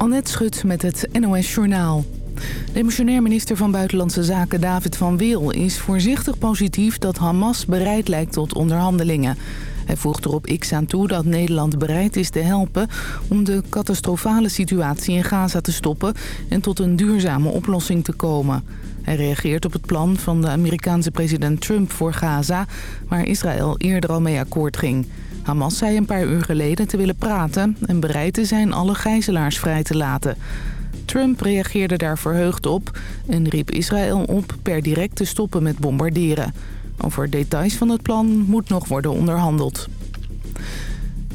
Annette Schut met het NOS Journaal. Demissionair minister van Buitenlandse Zaken David van Wil is voorzichtig positief dat Hamas bereid lijkt tot onderhandelingen. Hij voegt er op X aan toe dat Nederland bereid is te helpen om de catastrofale situatie in Gaza te stoppen en tot een duurzame oplossing te komen. Hij reageert op het plan van de Amerikaanse president Trump voor Gaza, waar Israël eerder al mee akkoord ging. Hamas zei een paar uur geleden te willen praten en bereid te zijn alle gijzelaars vrij te laten. Trump reageerde daar verheugd op en riep Israël op per direct te stoppen met bombarderen. Over details van het plan moet nog worden onderhandeld.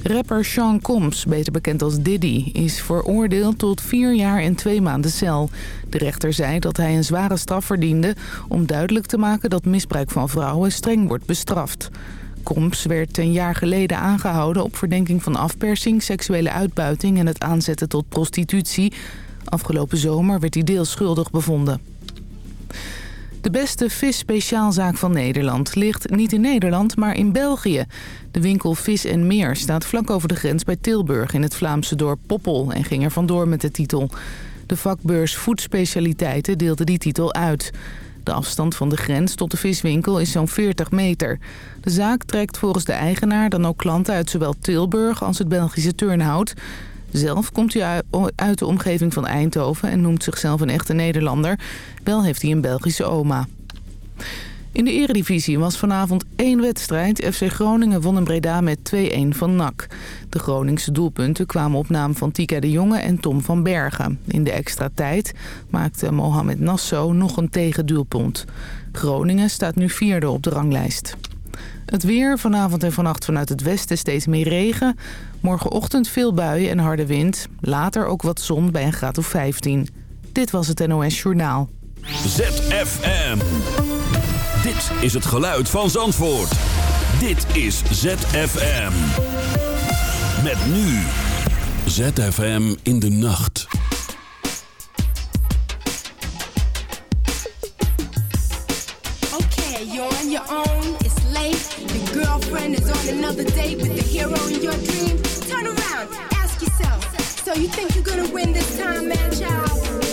Rapper Sean Combs, beter bekend als Diddy, is veroordeeld tot vier jaar en twee maanden cel. De rechter zei dat hij een zware straf verdiende om duidelijk te maken dat misbruik van vrouwen streng wordt bestraft. Werd een jaar geleden aangehouden op verdenking van afpersing, seksuele uitbuiting en het aanzetten tot prostitutie. Afgelopen zomer werd hij deels schuldig bevonden. De beste vis-speciaalzaak van Nederland ligt niet in Nederland, maar in België. De winkel Vis en Meer staat vlak over de grens bij Tilburg in het Vlaamse dorp Poppel... en ging er vandoor met de titel. De vakbeurs Voedspecialiteiten deelde die titel uit. De afstand van de grens tot de viswinkel is zo'n 40 meter. De zaak trekt volgens de eigenaar dan ook klanten uit zowel Tilburg als het Belgische Turnhout... Zelf komt hij uit de omgeving van Eindhoven en noemt zichzelf een echte Nederlander. Wel heeft hij een Belgische oma. In de eredivisie was vanavond één wedstrijd. FC Groningen won in Breda met 2-1 van NAC. De Groningse doelpunten kwamen op naam van Tika de Jonge en Tom van Bergen. In de extra tijd maakte Mohamed Nasso nog een tegendoelpunt. Groningen staat nu vierde op de ranglijst. Het weer vanavond en vannacht vanuit het westen steeds meer regen. Morgenochtend veel buien en harde wind. Later ook wat zon bij een graad of 15. Dit was het NOS Journaal. ZFM. Dit is het geluid van Zandvoort. Dit is ZFM. Met nu. ZFM in de nacht. Okay, you're on your own. Your girlfriend is on another date with the hero in your dream. Turn around, ask yourself. So you think you're gonna win this time, man, child?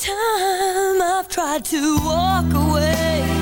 Time I've tried to walk away.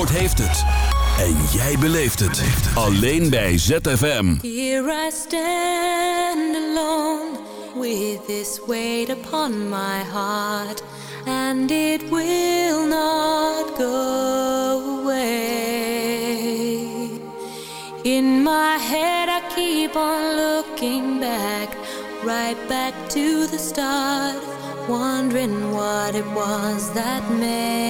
Zandvoort heeft het. En jij beleeft het. Alleen bij ZFM. Here I stand alone. With this weight upon my heart. And it will not go away. In my head I keep on looking back. Right back to the start. Wondering what it was that made.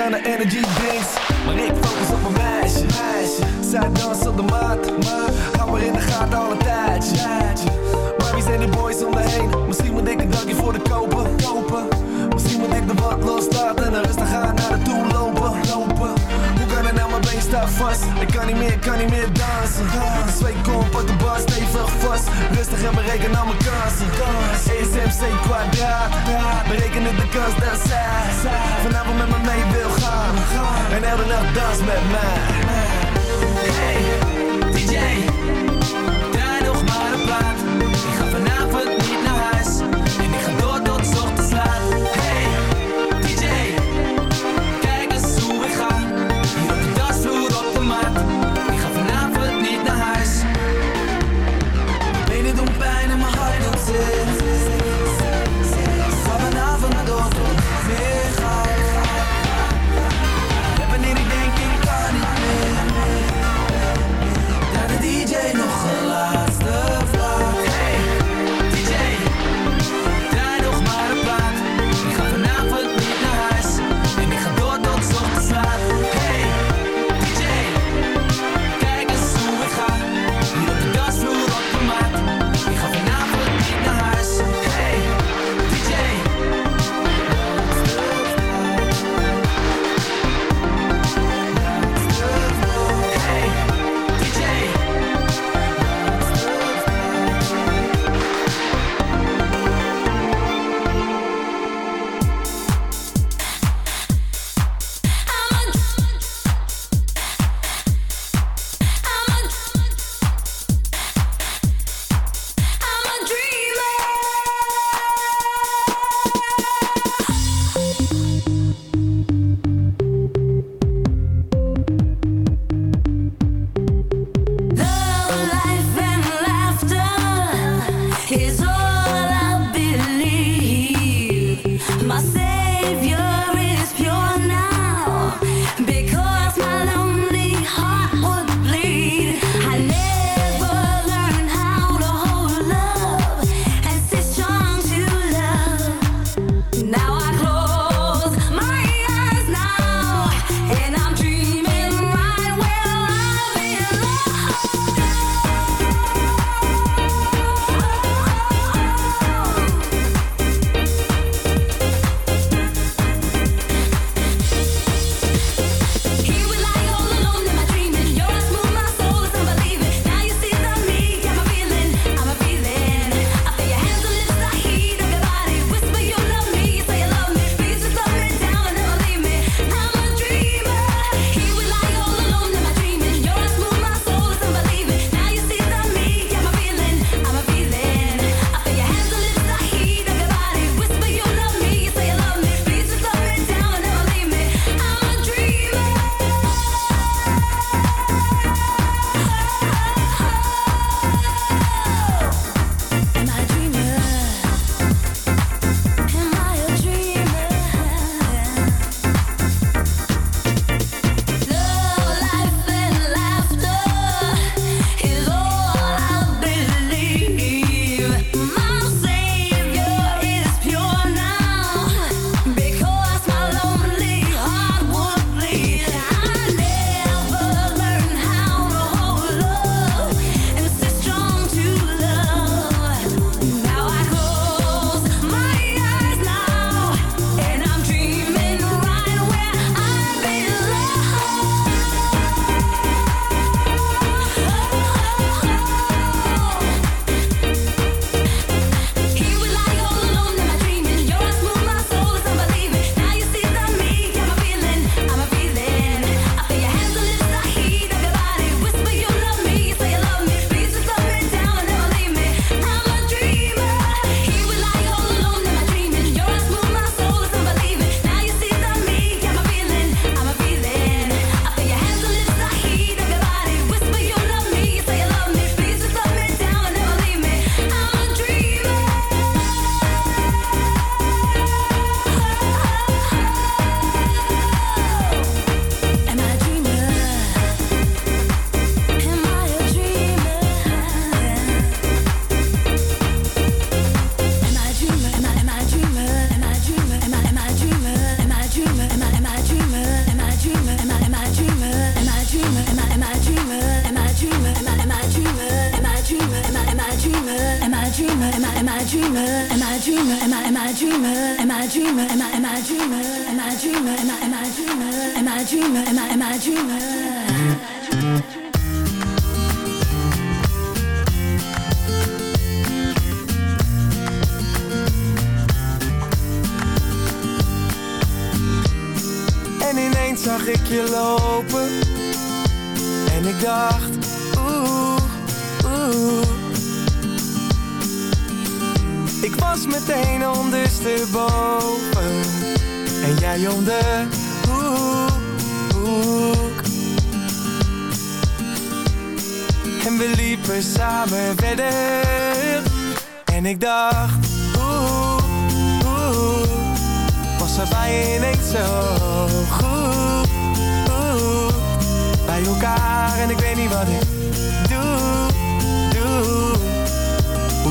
Aan de energy drinks Maar ik focus op mijn meisje. Zij dansen op de maat. Maar hou maar in de gaten alle tijd. Maar wie zijn die boys om me heen? Misschien moet ik een dankje voor de kopen. kopen. Misschien moet ik de wat loslaten en dan rustig gaan naar de toe lopen. lopen. Staat vast? Ik kan niet meer, kan niet meer dansen. Twee kom, pak de bar stevig vast. Rustig en bereken al mijn kansen. ESMC kwadraat. Bereken de kans dat zij vanavond met me mee wil gaan. En elke nacht dans met mij. Ik was meteen ondersteboven. En jij om de hoek. En we liepen samen verder. En ik dacht was er bij ineens zo goed? Bij elkaar en ik weet niet wat ik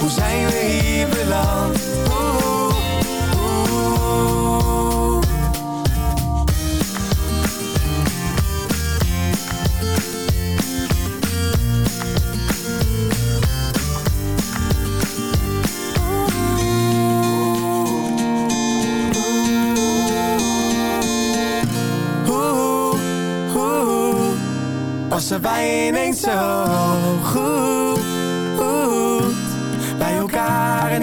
Hoe zijn we hier beland? Oeh, oeh bij je ineens zo goed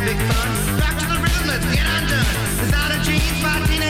Rock to the rhythm, let's get undone. Without a jeans, my teenage